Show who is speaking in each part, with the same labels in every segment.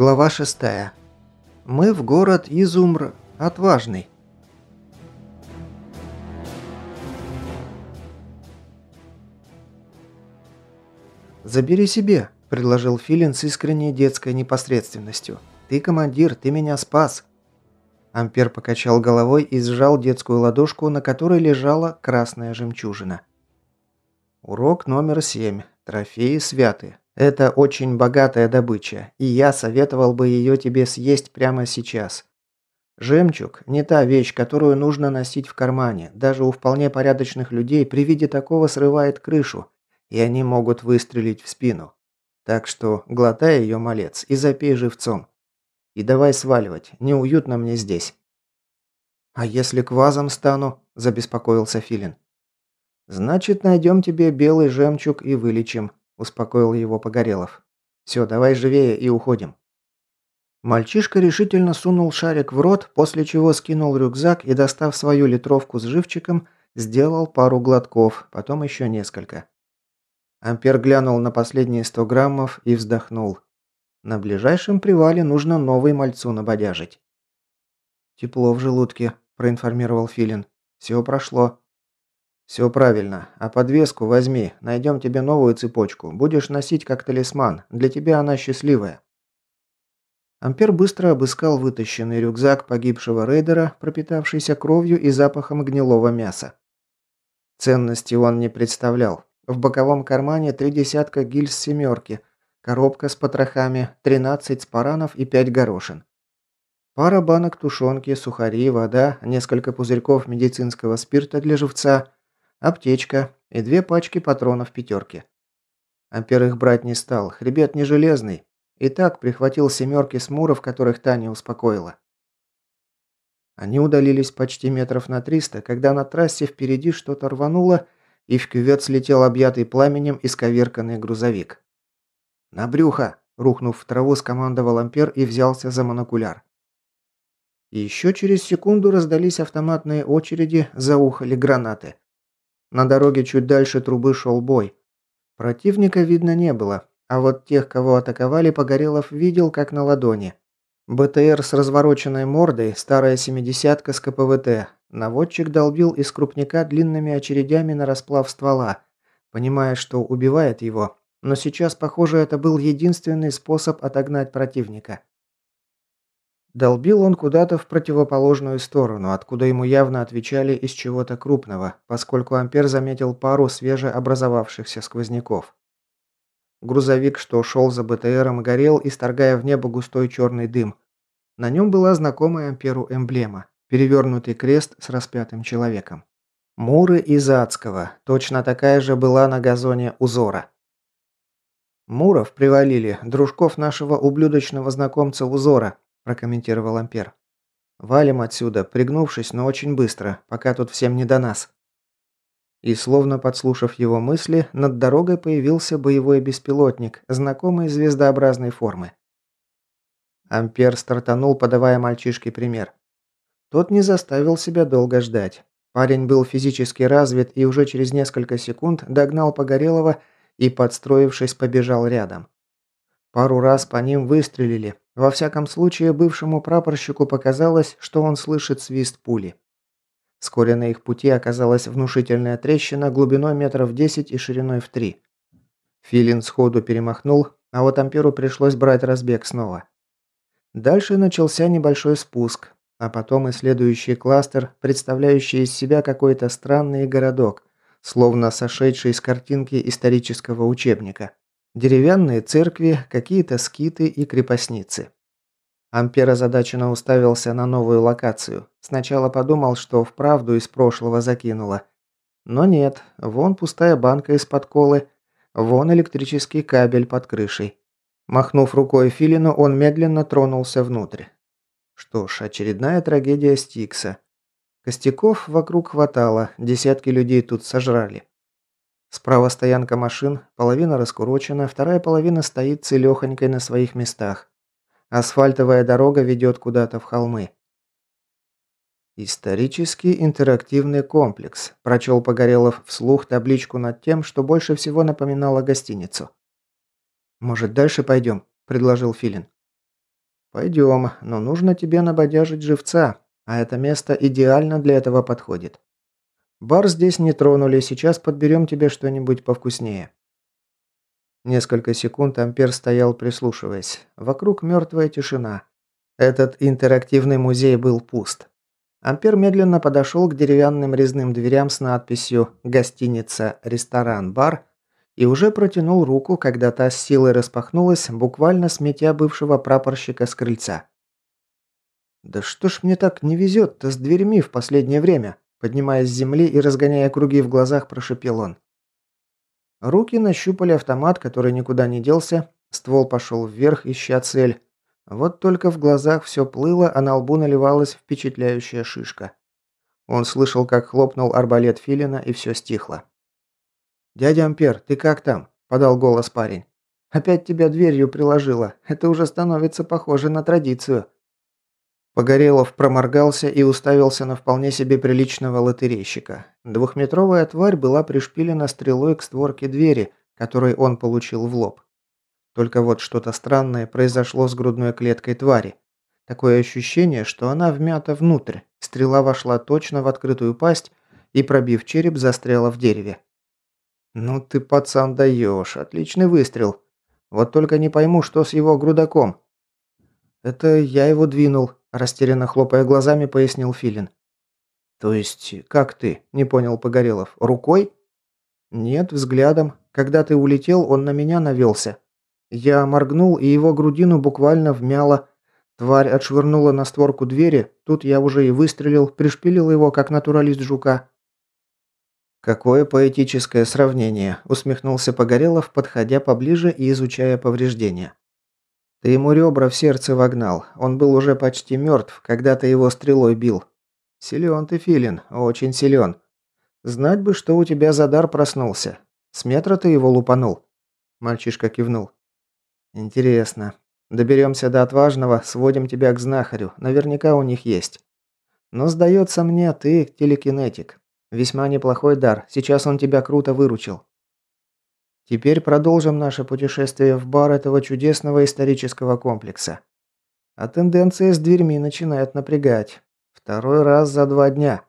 Speaker 1: Глава 6. Мы в город Изумр отважный. «Забери себе», – предложил Филин с искренней детской непосредственностью. «Ты командир, ты меня спас». Ампер покачал головой и сжал детскую ладошку, на которой лежала красная жемчужина. Урок номер семь. Трофеи святы. Это очень богатая добыча, и я советовал бы ее тебе съесть прямо сейчас. Жемчуг – не та вещь, которую нужно носить в кармане. Даже у вполне порядочных людей при виде такого срывает крышу, и они могут выстрелить в спину. Так что глотай ее, малец, и запей живцом. И давай сваливать, неуютно мне здесь. «А если квазом стану?» – забеспокоился Филин. «Значит, найдем тебе белый жемчуг и вылечим успокоил его Погорелов. «Все, давай живее и уходим». Мальчишка решительно сунул шарик в рот, после чего скинул рюкзак и, достав свою литровку с живчиком, сделал пару глотков, потом еще несколько. Ампер глянул на последние сто граммов и вздохнул. На ближайшем привале нужно новый мальцу набодяжить. «Тепло в желудке», – проинформировал Филин. «Все прошло». «Все правильно. А подвеску возьми. Найдем тебе новую цепочку. Будешь носить как талисман. Для тебя она счастливая». Ампер быстро обыскал вытащенный рюкзак погибшего рейдера, пропитавшийся кровью и запахом гнилого мяса. Ценности он не представлял. В боковом кармане три десятка гильз семерки, коробка с потрохами, 13 спаранов и 5 горошин. Пара банок тушенки, сухари, вода, несколько пузырьков медицинского спирта для живца – аптечка и две пачки патронов пятерки. Ампер их брать не стал, хребет не железный. И так прихватил семерки смуров, которых Таня успокоила. Они удалились почти метров на триста, когда на трассе впереди что-то рвануло, и в кювет слетел объятый пламенем исковерканный грузовик. «На брюхо!» – рухнув в траву, скомандовал Ампер и взялся за монокуляр. И еще через секунду раздались автоматные очереди, заухали гранаты. На дороге чуть дальше трубы шел бой. Противника видно не было, а вот тех, кого атаковали, Погорелов видел как на ладони. БТР с развороченной мордой, старая семидесятка с КПВТ. Наводчик долбил из крупника длинными очередями на расплав ствола, понимая, что убивает его. Но сейчас, похоже, это был единственный способ отогнать противника. Долбил он куда-то в противоположную сторону, откуда ему явно отвечали из чего-то крупного, поскольку Ампер заметил пару свежеобразовавшихся сквозняков. Грузовик, что шел за БТРом, горел, исторгая в небо густой черный дым. На нем была знакомая Амперу эмблема – перевернутый крест с распятым человеком. Муры из Адского, точно такая же была на газоне Узора. Муров привалили, дружков нашего ублюдочного знакомца Узора, прокомментировал Ампер. «Валим отсюда, пригнувшись, но очень быстро, пока тут всем не до нас». И словно подслушав его мысли, над дорогой появился боевой беспилотник, знакомой звездообразной формы. Ампер стартанул, подавая мальчишке пример. Тот не заставил себя долго ждать. Парень был физически развит и уже через несколько секунд догнал Погорелова и, подстроившись, побежал рядом. Пару раз по ним выстрелили, во всяком случае, бывшему прапорщику показалось, что он слышит свист пули. Вскоре на их пути оказалась внушительная трещина глубиной метров 10 и шириной в 3. Филин сходу перемахнул, а вот Амперу пришлось брать разбег снова. Дальше начался небольшой спуск, а потом и следующий кластер, представляющий из себя какой-то странный городок, словно сошедший с картинки исторического учебника. Деревянные церкви, какие-то скиты и крепостницы. Ампер озадаченно уставился на новую локацию. Сначала подумал, что вправду из прошлого закинуло. Но нет, вон пустая банка из-под колы, вон электрический кабель под крышей. Махнув рукой Филину, он медленно тронулся внутрь. Что ж, очередная трагедия Стикса. Костяков вокруг хватало, десятки людей тут сожрали. Справа стоянка машин, половина раскурочена, вторая половина стоит целехонькой на своих местах. Асфальтовая дорога ведет куда-то в холмы. «Исторический интерактивный комплекс», – прочел Погорелов вслух табличку над тем, что больше всего напоминало гостиницу. «Может, дальше пойдем?» – предложил Филин. Пойдем, но нужно тебе набодяжить живца, а это место идеально для этого подходит. Бар здесь не тронули, сейчас подберем тебе что-нибудь повкуснее. Несколько секунд Ампер стоял, прислушиваясь. Вокруг мертвая тишина. Этот интерактивный музей был пуст. Ампер медленно подошел к деревянным резным дверям с надписью «Гостиница, ресторан, бар» и уже протянул руку, когда та с силой распахнулась, буквально сметя бывшего прапорщика с крыльца. «Да что ж мне так не везет-то с дверьми в последнее время?» Поднимаясь с земли и разгоняя круги в глазах, прошепел он. Руки нащупали автомат, который никуда не делся, ствол пошел вверх, ища цель. Вот только в глазах все плыло, а на лбу наливалась впечатляющая шишка. Он слышал, как хлопнул арбалет Филина, и все стихло. «Дядя Ампер, ты как там?» – подал голос парень. «Опять тебя дверью приложило. Это уже становится похоже на традицию». Погорелов проморгался и уставился на вполне себе приличного лотерейщика. Двухметровая тварь была пришпилена стрелой к створке двери, которой он получил в лоб. Только вот что-то странное произошло с грудной клеткой твари. Такое ощущение, что она вмята внутрь. Стрела вошла точно в открытую пасть и, пробив череп, застряла в дереве. «Ну ты, пацан, даешь. Отличный выстрел. Вот только не пойму, что с его грудаком». «Это я его двинул», – растерянно хлопая глазами, пояснил Филин. «То есть, как ты?» – не понял Погорелов. «Рукой?» «Нет, взглядом. Когда ты улетел, он на меня навелся. Я моргнул, и его грудину буквально вмяло. Тварь отшвырнула на створку двери, тут я уже и выстрелил, пришпилил его, как натуралист жука. «Какое поэтическое сравнение», – усмехнулся Погорелов, подходя поближе и изучая повреждения. «Ты ему ребра в сердце вогнал. Он был уже почти мертв, когда ты его стрелой бил. Силен ты, Филин, очень силен. Знать бы, что у тебя за дар проснулся. С метра ты его лупанул?» Мальчишка кивнул. «Интересно. Доберемся до отважного, сводим тебя к знахарю. Наверняка у них есть. Но, сдается мне, ты телекинетик. Весьма неплохой дар. Сейчас он тебя круто выручил. Теперь продолжим наше путешествие в бар этого чудесного исторического комплекса. А тенденция с дверьми начинает напрягать. Второй раз за два дня.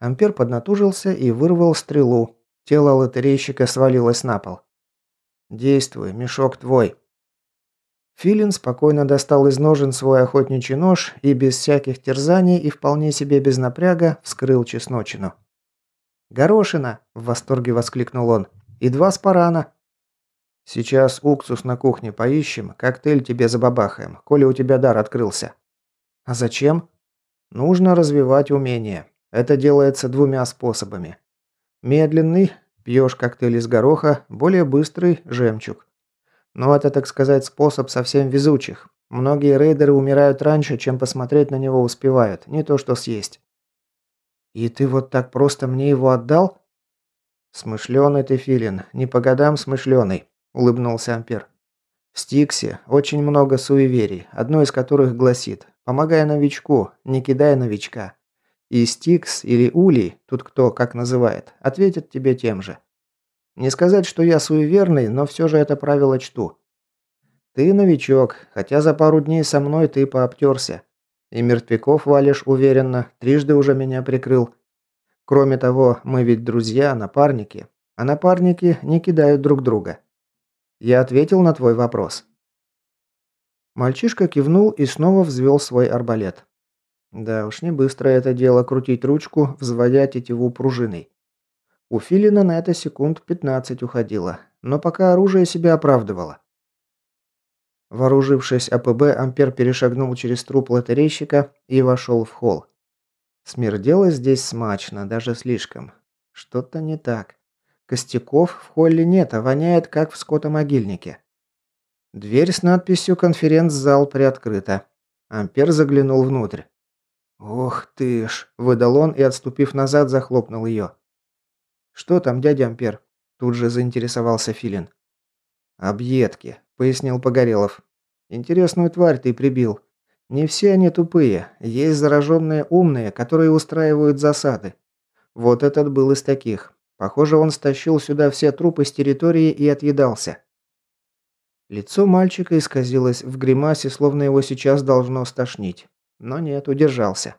Speaker 1: Ампер поднатужился и вырвал стрелу. Тело лотерейщика свалилось на пол. «Действуй, мешок твой». Филин спокойно достал из ножен свой охотничий нож и без всяких терзаний и вполне себе без напряга вскрыл чесночину. «Горошина!» – в восторге воскликнул он. «И два спарана!» «Сейчас уксус на кухне поищем, коктейль тебе забабахаем, коли у тебя дар открылся». «А зачем?» «Нужно развивать умение. Это делается двумя способами. Медленный – пьешь коктейль из гороха, более быстрый – жемчуг. Но это, так сказать, способ совсем везучих. Многие рейдеры умирают раньше, чем посмотреть на него успевают, не то что съесть. «И ты вот так просто мне его отдал?» «Смышленый ты, Филин, не по годам смышленый», – улыбнулся Ампер. В Стиксе очень много суеверий, одно из которых гласит «Помогай новичку, не кидай новичка». И Стикс или Ули, тут кто как называет, ответят тебе тем же. Не сказать, что я суеверный, но все же это правило чту. Ты новичок, хотя за пару дней со мной ты пообтерся. И мертвяков валишь уверенно, трижды уже меня прикрыл. Кроме того, мы ведь друзья, напарники. А напарники не кидают друг друга. Я ответил на твой вопрос. Мальчишка кивнул и снова взвел свой арбалет. Да уж не быстро это дело крутить ручку, взводя тетиву пружиной. У Филина на это секунд 15 уходило, но пока оружие себя оправдывало. Вооружившись АПБ, Ампер перешагнул через труп лотерейщика и вошел в холл. Смердело здесь смачно, даже слишком. Что-то не так. Костяков в холле нет, а воняет, как в скотомогильнике. Дверь с надписью «Конференц-зал» приоткрыта. Ампер заглянул внутрь. «Ох ты ж!» – выдал он и, отступив назад, захлопнул ее. «Что там, дядя Ампер?» Тут же заинтересовался Филин. «Объедки», — пояснил Погорелов. «Интересную тварь ты прибил. Не все они тупые. Есть зараженные умные, которые устраивают засады. Вот этот был из таких. Похоже, он стащил сюда все трупы с территории и отъедался». Лицо мальчика исказилось в гримасе, словно его сейчас должно стошнить. Но нет, удержался.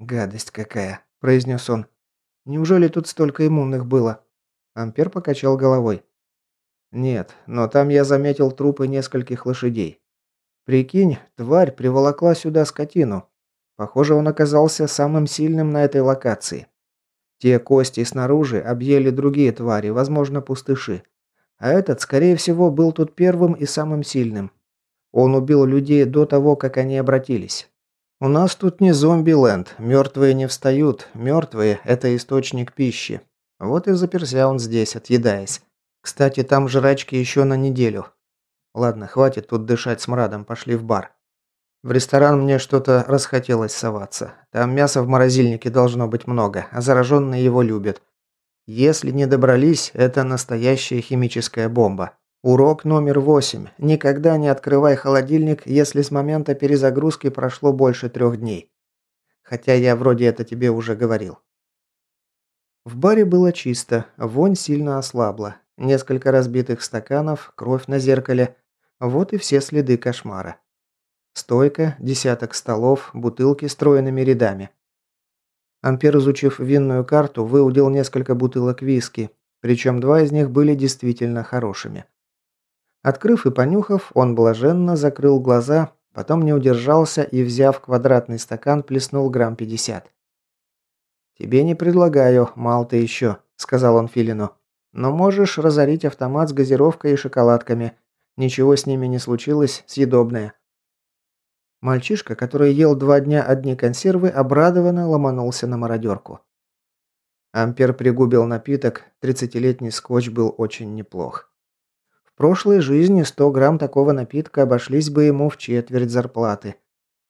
Speaker 1: «Гадость какая», – произнес он. «Неужели тут столько иммунных было?» Ампер покачал головой. «Нет, но там я заметил трупы нескольких лошадей. Прикинь, тварь приволокла сюда скотину. Похоже, он оказался самым сильным на этой локации. Те кости снаружи объели другие твари, возможно, пустыши. А этот, скорее всего, был тут первым и самым сильным. Он убил людей до того, как они обратились. У нас тут не зомби-ленд, мертвые не встают, мертвые – это источник пищи. Вот и заперся он здесь, отъедаясь. Кстати, там жрачки еще на неделю. Ладно, хватит тут дышать смрадом, пошли в бар. В ресторан мне что-то расхотелось соваться. Там мяса в морозильнике должно быть много, а зараженные его любят. Если не добрались, это настоящая химическая бомба. Урок номер восемь. Никогда не открывай холодильник, если с момента перезагрузки прошло больше трех дней. Хотя я вроде это тебе уже говорил. В баре было чисто, вонь сильно ослабла. Несколько разбитых стаканов, кровь на зеркале. Вот и все следы кошмара. Стойка, десяток столов, бутылки стройными рядами. Ампер, изучив винную карту, выудил несколько бутылок виски, причем два из них были действительно хорошими. Открыв и понюхав, он блаженно закрыл глаза, потом не удержался и, взяв квадратный стакан, плеснул грамм пятьдесят. «Тебе не предлагаю, мал ты еще», – сказал он Филину. «Но можешь разорить автомат с газировкой и шоколадками. Ничего с ними не случилось, съедобное». Мальчишка, который ел два дня одни консервы, обрадованно ломанулся на мародерку. Ампер пригубил напиток, тридцатилетний скотч был очень неплох. В прошлой жизни 100 грамм такого напитка обошлись бы ему в четверть зарплаты.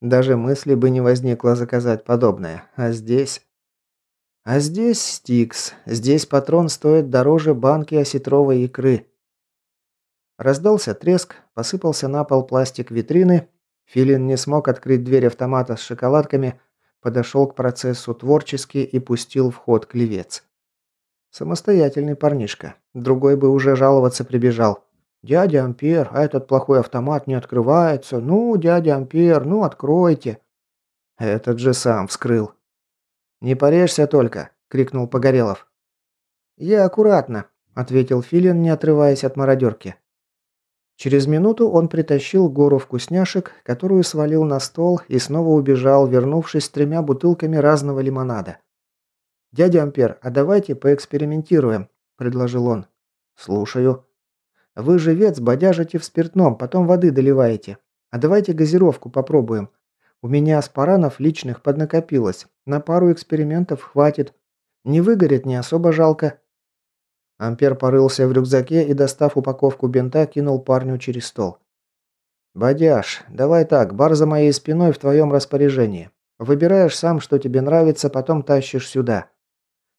Speaker 1: Даже мысли бы не возникло заказать подобное. А здесь... А здесь стикс. Здесь патрон стоит дороже банки осетровой икры. Раздался треск, посыпался на пол пластик витрины, Филин не смог открыть дверь автомата с шоколадками, подошел к процессу творчески и пустил в ход клевец. Самостоятельный парнишка. Другой бы уже жаловаться прибежал. «Дядя Ампер, а этот плохой автомат не открывается. Ну, дядя Ампер, ну откройте». Этот же сам вскрыл. «Не порежься только!» – крикнул Погорелов. «Я аккуратно», – ответил Филин, не отрываясь от мародерки. Через минуту он притащил гору вкусняшек, которую свалил на стол и снова убежал, вернувшись с тремя бутылками разного лимонада. «Дядя Ампер, а давайте поэкспериментируем», – предложил он. «Слушаю». «Вы живец бодяжите в спиртном, потом воды доливаете. А давайте газировку попробуем. У меня аспаранов личных поднакопилось. На пару экспериментов хватит. Не выгорит, не особо жалко. Ампер порылся в рюкзаке и, достав упаковку бинта, кинул парню через стол. «Бодяж, давай так, бар за моей спиной в твоем распоряжении. Выбираешь сам, что тебе нравится, потом тащишь сюда.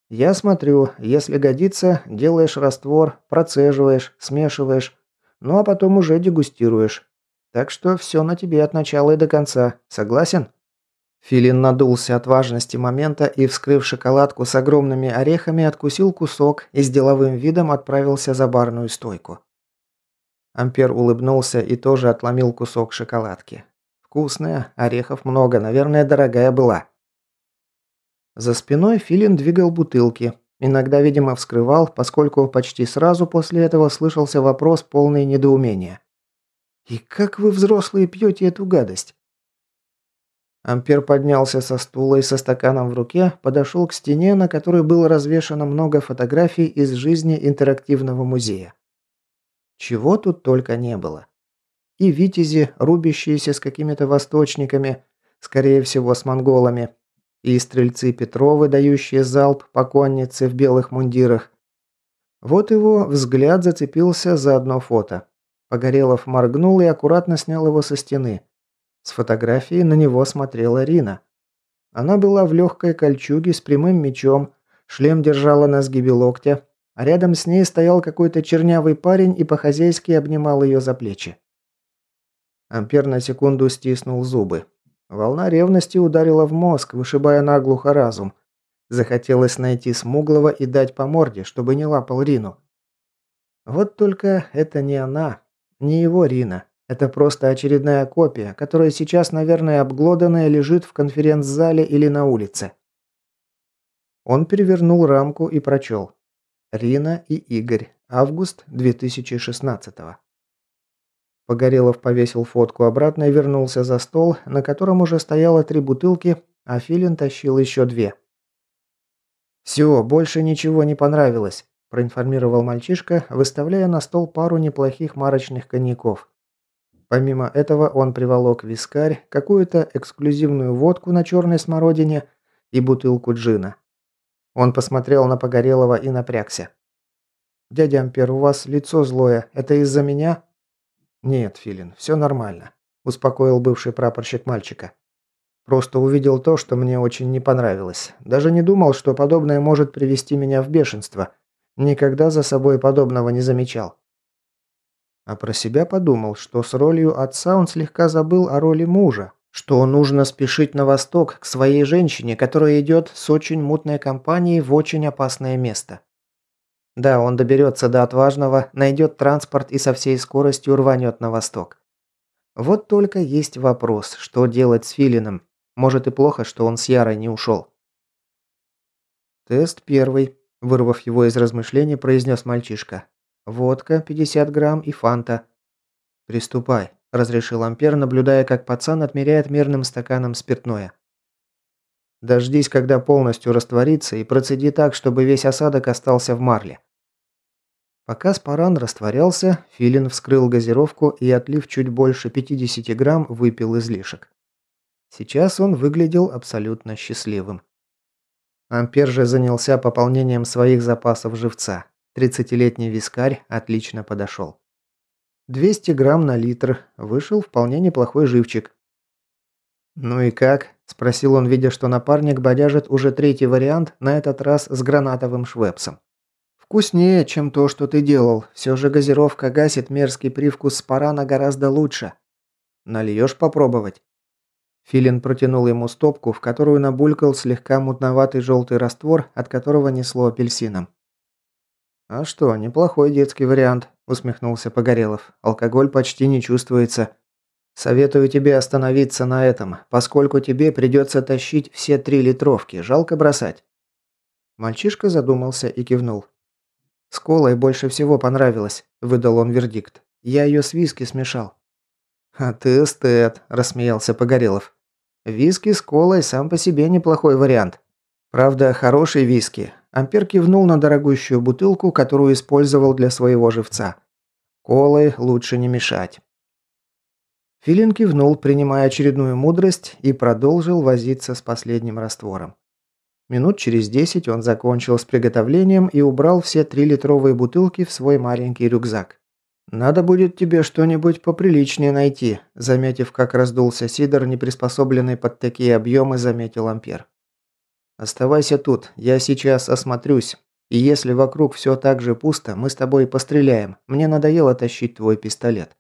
Speaker 1: Я смотрю, если годится, делаешь раствор, процеживаешь, смешиваешь, ну а потом уже дегустируешь. Так что все на тебе от начала и до конца. Согласен?» Филин надулся от важности момента и, вскрыв шоколадку с огромными орехами, откусил кусок и с деловым видом отправился за барную стойку. Ампер улыбнулся и тоже отломил кусок шоколадки. Вкусная, орехов много, наверное, дорогая была. За спиной Филин двигал бутылки. Иногда, видимо, вскрывал, поскольку почти сразу после этого слышался вопрос полный недоумения. «И как вы, взрослые, пьете эту гадость?» Ампер поднялся со стула и со стаканом в руке подошел к стене, на которой было развешано много фотографий из жизни интерактивного музея. Чего тут только не было. И витязи, рубящиеся с какими-то восточниками, скорее всего с монголами, и стрельцы Петровы, дающие залп по коннице в белых мундирах. Вот его взгляд зацепился за одно фото. Погорелов моргнул и аккуратно снял его со стены. С фотографии на него смотрела Рина. Она была в легкой кольчуге с прямым мечом, шлем держала на сгибе локтя, а рядом с ней стоял какой-то чернявый парень и по-хозяйски обнимал ее за плечи. Ампер на секунду стиснул зубы. Волна ревности ударила в мозг, вышибая наглухо разум. Захотелось найти смуглого и дать по морде, чтобы не лапал Рину. Вот только это не она. Не его Рина. Это просто очередная копия, которая сейчас, наверное, обглоданная лежит в конференц-зале или на улице. Он перевернул рамку и прочел. Рина и Игорь. Август 2016 -го. Погорелов повесил фотку обратно и вернулся за стол, на котором уже стояло три бутылки, а Филин тащил еще две. «Все, больше ничего не понравилось», – проинформировал мальчишка, выставляя на стол пару неплохих марочных коньяков. Помимо этого он приволок вискарь, какую-то эксклюзивную водку на черной смородине и бутылку джина. Он посмотрел на Погорелова и напрягся. «Дядя Ампер, у вас лицо злое. Это из-за меня?» «Нет, Филин, все нормально», – успокоил бывший прапорщик мальчика. «Просто увидел то, что мне очень не понравилось. Даже не думал, что подобное может привести меня в бешенство. Никогда за собой подобного не замечал». А про себя подумал, что с ролью отца он слегка забыл о роли мужа, что нужно спешить на восток к своей женщине, которая идет с очень мутной компанией в очень опасное место. Да, он доберется до отважного, найдет транспорт и со всей скоростью рванет на восток. Вот только есть вопрос, что делать с Филином. Может и плохо, что он с Ярой не ушел. «Тест первый», – вырвав его из размышлений, произнес мальчишка. «Водка, 50 грамм и фанта». «Приступай», разрешил Ампер, наблюдая, как пацан отмеряет мерным стаканом спиртное. Дождись, когда полностью растворится, и процеди так, чтобы весь осадок остался в марле. Пока спаран растворялся, Филин вскрыл газировку и, отлив чуть больше 50 грамм, выпил излишек. Сейчас он выглядел абсолютно счастливым. Ампер же занялся пополнением своих запасов живца. 30-летний вискарь отлично подошел. 200 грамм на литр. Вышел вполне неплохой живчик. «Ну и как?» – спросил он, видя, что напарник бодяжит уже третий вариант, на этот раз с гранатовым швепсом. «Вкуснее, чем то, что ты делал. Все же газировка гасит мерзкий привкус спарана гораздо лучше. Нальешь попробовать?» Филин протянул ему стопку, в которую набулькал слегка мутноватый желтый раствор, от которого несло апельсином. «А что, неплохой детский вариант», – усмехнулся Погорелов. «Алкоголь почти не чувствуется. Советую тебе остановиться на этом, поскольку тебе придется тащить все три литровки. Жалко бросать». Мальчишка задумался и кивнул. «С колой больше всего понравилось», – выдал он вердикт. «Я ее с виски смешал». «А ты эстет», – рассмеялся Погорелов. «Виски с колой сам по себе неплохой вариант. Правда, хороший виски, Ампер кивнул на дорогущую бутылку, которую использовал для своего живца. Колы лучше не мешать. Филин кивнул, принимая очередную мудрость, и продолжил возиться с последним раствором. Минут через десять он закончил с приготовлением и убрал все трилитровые бутылки в свой маленький рюкзак. «Надо будет тебе что-нибудь поприличнее найти», заметив, как раздулся Сидор, не приспособленный под такие объемы, заметил Ампер. Оставайся тут, я сейчас осмотрюсь. И если вокруг все так же пусто, мы с тобой постреляем. Мне надоело тащить твой пистолет».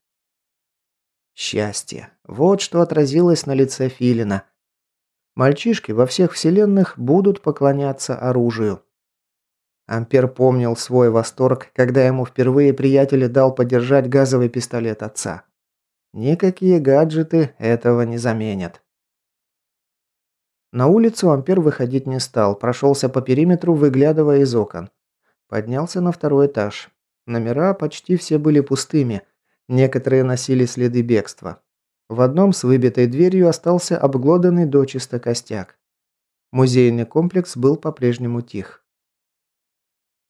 Speaker 1: Счастье. Вот что отразилось на лице Филина. Мальчишки во всех вселенных будут поклоняться оружию. Ампер помнил свой восторг, когда ему впервые приятель дал подержать газовый пистолет отца. Никакие гаджеты этого не заменят. На улицу Ампер выходить не стал, прошелся по периметру, выглядывая из окон. Поднялся на второй этаж. Номера почти все были пустыми, некоторые носили следы бегства. В одном с выбитой дверью остался обглоданный дочисто костяк. Музейный комплекс был по-прежнему тих.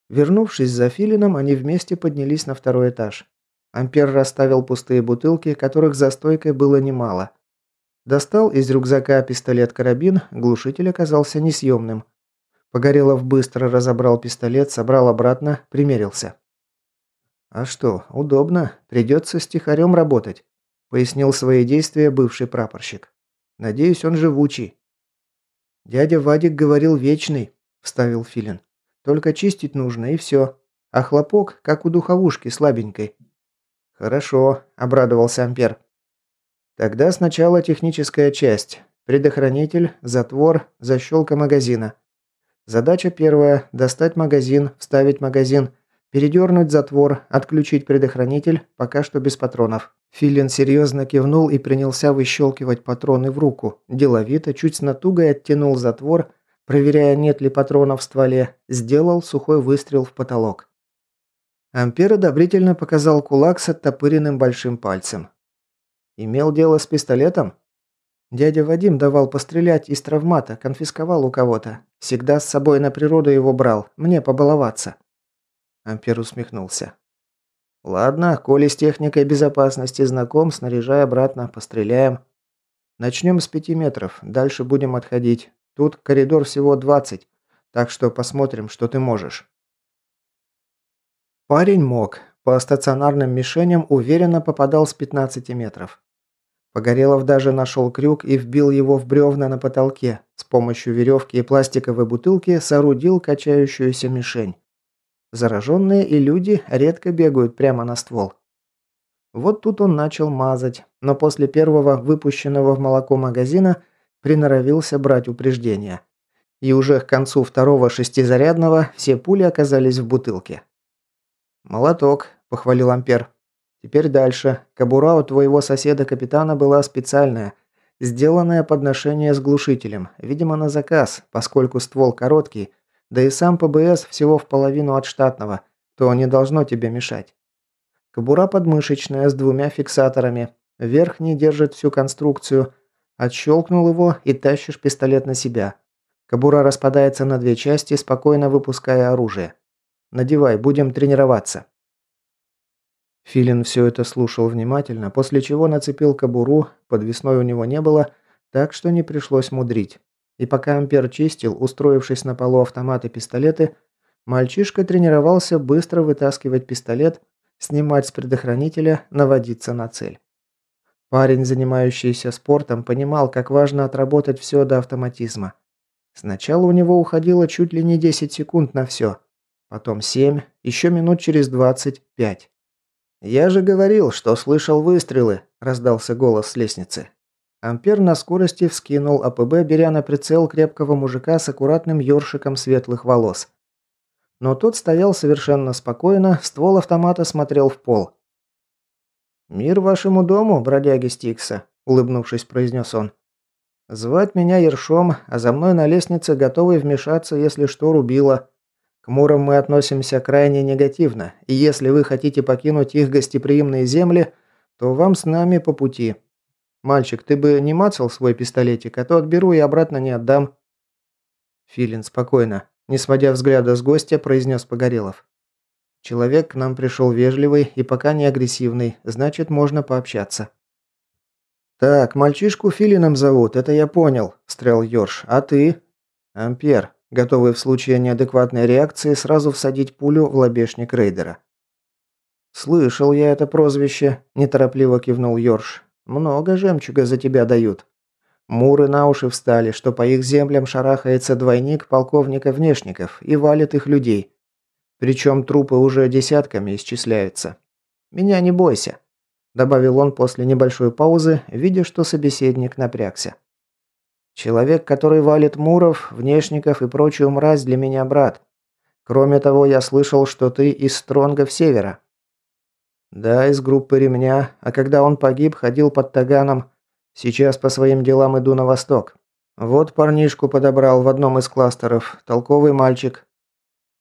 Speaker 1: Вернувшись за Филином, они вместе поднялись на второй этаж. Ампер расставил пустые бутылки, которых за стойкой было немало – Достал из рюкзака пистолет-карабин, глушитель оказался несъемным. Погорелов быстро разобрал пистолет, собрал обратно, примерился. «А что, удобно, придется с тихарем работать», – пояснил свои действия бывший прапорщик. «Надеюсь, он живучий». «Дядя Вадик говорил вечный», – вставил Филин. «Только чистить нужно, и все. А хлопок, как у духовушки, слабенькой». «Хорошо», – обрадовался Ампер. Тогда сначала техническая часть. Предохранитель, затвор, защелка магазина. Задача первая – достать магазин, вставить магазин, Передернуть затвор, отключить предохранитель, пока что без патронов. Филин серьезно кивнул и принялся выщелкивать патроны в руку. Деловито, чуть с натугой оттянул затвор, проверяя, нет ли патронов в стволе, сделал сухой выстрел в потолок. Ампер одобрительно показал кулак с оттопыренным большим пальцем. «Имел дело с пистолетом?» Дядя Вадим давал пострелять из травмата, конфисковал у кого-то. Всегда с собой на природу его брал, мне побаловаться. Ампер усмехнулся. «Ладно, коли с техникой безопасности знаком, снаряжай обратно, постреляем. Начнем с пяти метров, дальше будем отходить. Тут коридор всего 20, так что посмотрим, что ты можешь». Парень мог. По стационарным мишеням уверенно попадал с 15 метров. Погорелов даже нашел крюк и вбил его в бревна на потолке. С помощью веревки и пластиковой бутылки соорудил качающуюся мишень. Зараженные и люди редко бегают прямо на ствол. Вот тут он начал мазать, но после первого выпущенного в молоко магазина приноровился брать упреждения. И уже к концу второго шестизарядного все пули оказались в бутылке. «Молоток», – похвалил Ампер. «Теперь дальше. Кобура у твоего соседа-капитана была специальная, сделанная под ношение с глушителем, видимо на заказ, поскольку ствол короткий – да и сам ПБС всего в половину от штатного, то не должно тебе мешать. Кобура подмышечная с двумя фиксаторами. Верхний держит всю конструкцию. Отщелкнул его и тащишь пистолет на себя. Кобура распадается на две части, спокойно выпуская оружие. Надевай, будем тренироваться. Филин все это слушал внимательно, после чего нацепил кобуру, подвесной у него не было, так что не пришлось мудрить. И пока Ампер чистил, устроившись на полу автоматы пистолеты, мальчишка тренировался быстро вытаскивать пистолет, снимать с предохранителя, наводиться на цель. Парень, занимающийся спортом, понимал, как важно отработать все до автоматизма. Сначала у него уходило чуть ли не 10 секунд на все, потом 7, еще минут через 25. «Я же говорил, что слышал выстрелы», – раздался голос с лестницы. Ампер на скорости вскинул АПБ, беря на прицел крепкого мужика с аккуратным ёршиком светлых волос. Но тот стоял совершенно спокойно, ствол автомата смотрел в пол. «Мир вашему дому, бродяги Стикса», – улыбнувшись, произнес он. «Звать меня Ершом, а за мной на лестнице готовы вмешаться, если что рубило. К Мурам мы относимся крайне негативно, и если вы хотите покинуть их гостеприимные земли, то вам с нами по пути. «Мальчик, ты бы не мацал свой пистолетик, а то отберу и обратно не отдам». Филин спокойно, не сводя взгляда с гостя, произнес Погорелов. «Человек к нам пришел вежливый и пока не агрессивный, значит, можно пообщаться». «Так, мальчишку Филином зовут, это я понял», – встрял Йорш. «А ты?» «Ампер», готовый в случае неадекватной реакции сразу всадить пулю в лобешник рейдера. «Слышал я это прозвище», – неторопливо кивнул Йорш. Много жемчуга за тебя дают. Муры на уши встали, что по их землям шарахается двойник полковника Внешников и валит их людей. Причем трупы уже десятками исчисляются. Меня не бойся», – добавил он после небольшой паузы, видя, что собеседник напрягся. «Человек, который валит Муров, Внешников и прочую мразь для меня брат. Кроме того, я слышал, что ты из Стронгов Севера. Да, из группы ремня, а когда он погиб, ходил под Таганом. Сейчас по своим делам иду на восток. Вот парнишку подобрал в одном из кластеров, толковый мальчик.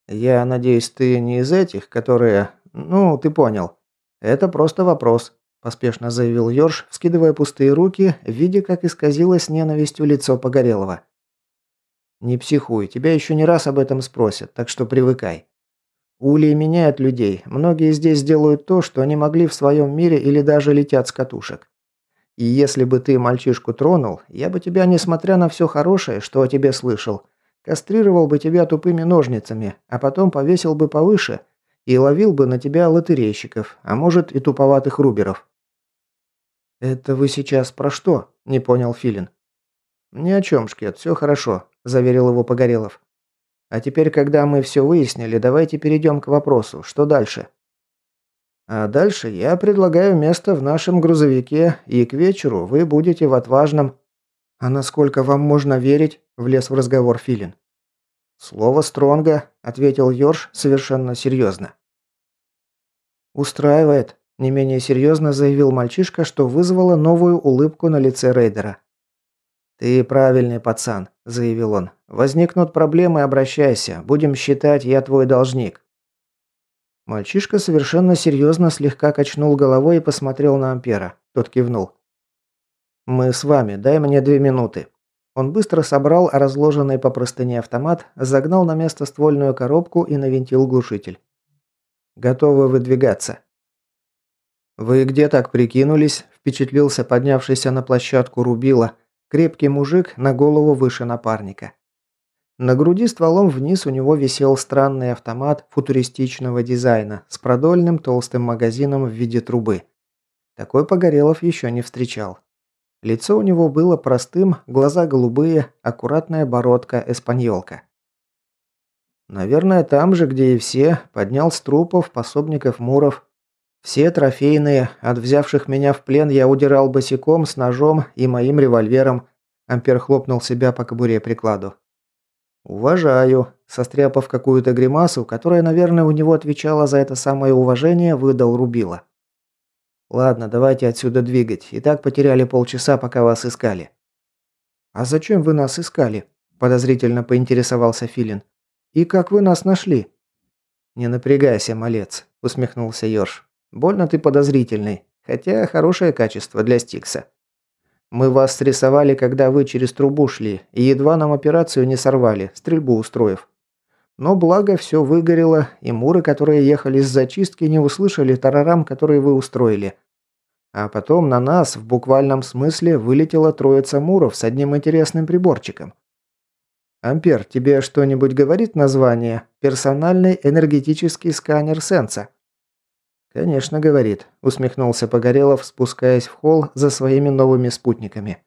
Speaker 1: Я надеюсь, ты не из этих, которые... Ну, ты понял. Это просто вопрос, поспешно заявил Йорш, вскидывая пустые руки, видя, как исказилось ненавистью лицо Погорелого. Не психуй, тебя еще не раз об этом спросят, так что привыкай. Улей меняют людей. Многие здесь делают то, что они могли в своем мире или даже летят с катушек. И если бы ты мальчишку тронул, я бы тебя, несмотря на все хорошее, что о тебе слышал, кастрировал бы тебя тупыми ножницами, а потом повесил бы повыше и ловил бы на тебя лотерейщиков, а может и туповатых руберов. «Это вы сейчас про что?» – не понял Филин. «Ни о чем, Шкет, все хорошо», – заверил его Погорелов. А теперь, когда мы все выяснили, давайте перейдем к вопросу. Что дальше? А дальше я предлагаю место в нашем грузовике, и к вечеру вы будете в отважном... А насколько вам можно верить? Влез в разговор Филин. Слово Стронга, ответил Йорш совершенно серьезно. «Устраивает», – не менее серьезно заявил мальчишка, что вызвало новую улыбку на лице рейдера. «Ты правильный пацан», – заявил он. «Возникнут проблемы, обращайся. Будем считать, я твой должник». Мальчишка совершенно серьезно слегка качнул головой и посмотрел на Ампера. Тот кивнул. «Мы с вами, дай мне две минуты». Он быстро собрал разложенный по простыне автомат, загнал на место ствольную коробку и навинтил глушитель. «Готовы выдвигаться». «Вы где так прикинулись?» – впечатлился поднявшийся на площадку Рубила, крепкий мужик на голову выше напарника. На груди стволом вниз у него висел странный автомат футуристичного дизайна с продольным толстым магазином в виде трубы. Такой Погорелов еще не встречал. Лицо у него было простым, глаза голубые, аккуратная бородка эспаньолка. Наверное, там же, где и все, поднял с трупов пособников Муров. Все трофейные, от взявших меня в плен я удирал босиком с ножом и моим револьвером. Ампер хлопнул себя по кобуре прикладу. «Уважаю», – состряпав какую-то гримасу, которая, наверное, у него отвечала за это самое уважение, выдал Рубила. «Ладно, давайте отсюда двигать. И так потеряли полчаса, пока вас искали». «А зачем вы нас искали?» – подозрительно поинтересовался Филин. «И как вы нас нашли?» «Не напрягайся, малец», – усмехнулся Йорш. «Больно ты подозрительный, хотя хорошее качество для Стикса. Мы вас срисовали, когда вы через трубу шли, и едва нам операцию не сорвали, стрельбу устроив. Но благо все выгорело, и муры, которые ехали с зачистки, не услышали тарарам, которые вы устроили. А потом на нас, в буквальном смысле, вылетела троица муров с одним интересным приборчиком. Ампер, тебе что-нибудь говорит название? Персональный энергетический сканер Сенса. «Конечно, говорит», – усмехнулся Погорелов, спускаясь в холл за своими новыми спутниками.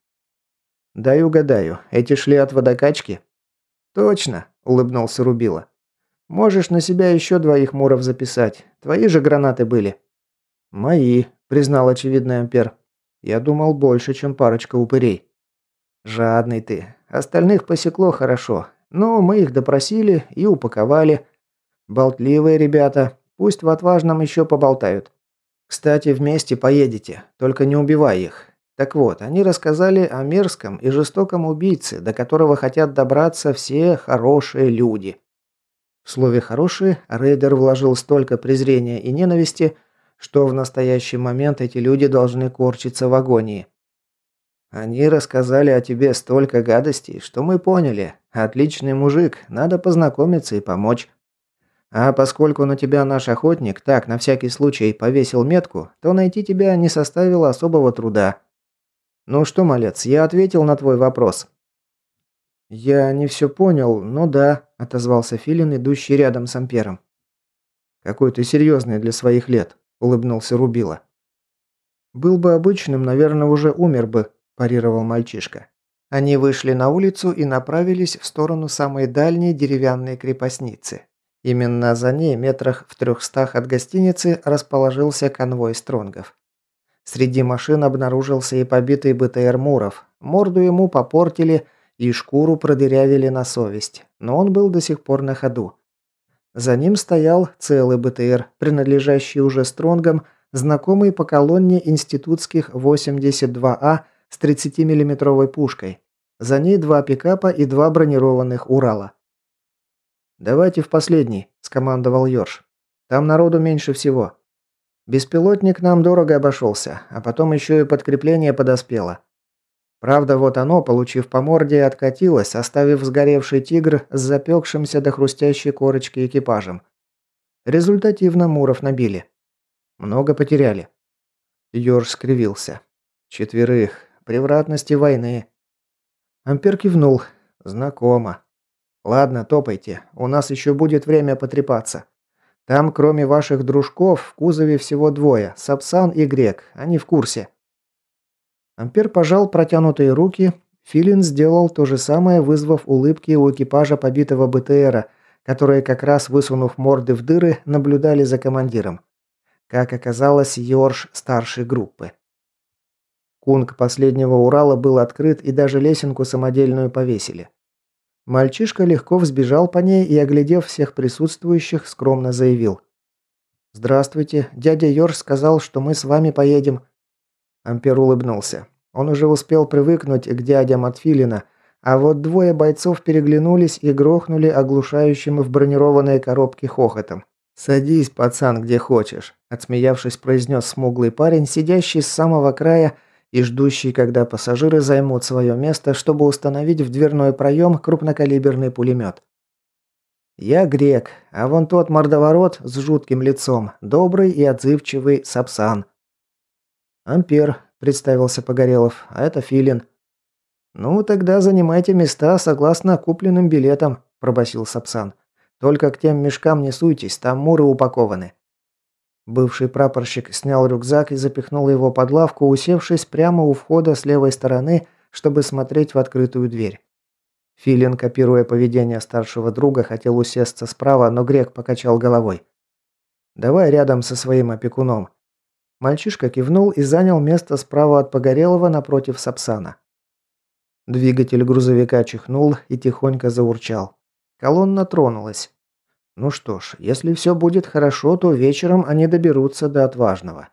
Speaker 1: «Дай угадаю, эти шли от водокачки?» «Точно», – улыбнулся Рубила. «Можешь на себя еще двоих муров записать. Твои же гранаты были». «Мои», – признал очевидный Ампер. «Я думал больше, чем парочка упырей». «Жадный ты. Остальных посекло хорошо. Но мы их допросили и упаковали. Болтливые ребята, Пусть в отважном еще поболтают. Кстати, вместе поедете, только не убивай их. Так вот, они рассказали о мерзком и жестоком убийце, до которого хотят добраться все хорошие люди. В слове «хорошие» Рейдер вложил столько презрения и ненависти, что в настоящий момент эти люди должны корчиться в агонии. Они рассказали о тебе столько гадостей, что мы поняли. Отличный мужик, надо познакомиться и помочь. А поскольку на тебя наш охотник так на всякий случай повесил метку, то найти тебя не составило особого труда. Ну что, малец, я ответил на твой вопрос. Я не все понял, но да, отозвался Филин, идущий рядом с Ампером. Какой ты серьезный для своих лет, улыбнулся Рубила. Был бы обычным, наверное, уже умер бы, парировал мальчишка. Они вышли на улицу и направились в сторону самой дальней деревянной крепостницы. Именно за ней, метрах в трехстах от гостиницы, расположился конвой Стронгов. Среди машин обнаружился и побитый БТР Муров. Морду ему попортили и шкуру продырявили на совесть, но он был до сих пор на ходу. За ним стоял целый БТР, принадлежащий уже Стронгам, знакомый по колонне институтских 82А с 30 миллиметровой пушкой. За ней два пикапа и два бронированных Урала. «Давайте в последний», – скомандовал Йорш. «Там народу меньше всего. Беспилотник нам дорого обошелся, а потом еще и подкрепление подоспело. Правда, вот оно, получив по морде, откатилось, оставив сгоревший тигр с запекшимся до хрустящей корочки экипажем. Результативно Муров набили. Много потеряли. Йорш скривился. Четверых. Превратности войны. Ампер кивнул. Знакомо. «Ладно, топайте. У нас еще будет время потрепаться. Там, кроме ваших дружков, в кузове всего двое. Сапсан и Грек. Они в курсе». Ампер пожал протянутые руки. Филин сделал то же самое, вызвав улыбки у экипажа побитого БТРа, которые, как раз высунув морды в дыры, наблюдали за командиром. Как оказалось, Йорш старшей группы. Кунг последнего Урала был открыт и даже лесенку самодельную повесили. Мальчишка легко взбежал по ней и, оглядев всех присутствующих, скромно заявил. «Здравствуйте. Дядя Йорш сказал, что мы с вами поедем». Ампер улыбнулся. Он уже успел привыкнуть к дядям от Филина, а вот двое бойцов переглянулись и грохнули оглушающим в бронированные коробки хохотом. «Садись, пацан, где хочешь», – отсмеявшись, произнес смуглый парень, сидящий с самого края и ждущий, когда пассажиры займут свое место, чтобы установить в дверной проем крупнокалиберный пулемет. «Я грек, а вон тот мордоворот с жутким лицом, добрый и отзывчивый Сапсан». «Ампер», – представился Погорелов, – «а это Филин». «Ну, тогда занимайте места согласно купленным билетам», – пробасил Сапсан. «Только к тем мешкам не суйтесь, там муры упакованы». Бывший прапорщик снял рюкзак и запихнул его под лавку, усевшись прямо у входа с левой стороны, чтобы смотреть в открытую дверь. Филин, копируя поведение старшего друга, хотел усесться справа, но грек покачал головой. «Давай рядом со своим опекуном». Мальчишка кивнул и занял место справа от Погорелого напротив Сапсана. Двигатель грузовика чихнул и тихонько заурчал. Колонна тронулась. Ну что ж, если все будет хорошо, то вечером они доберутся до отважного.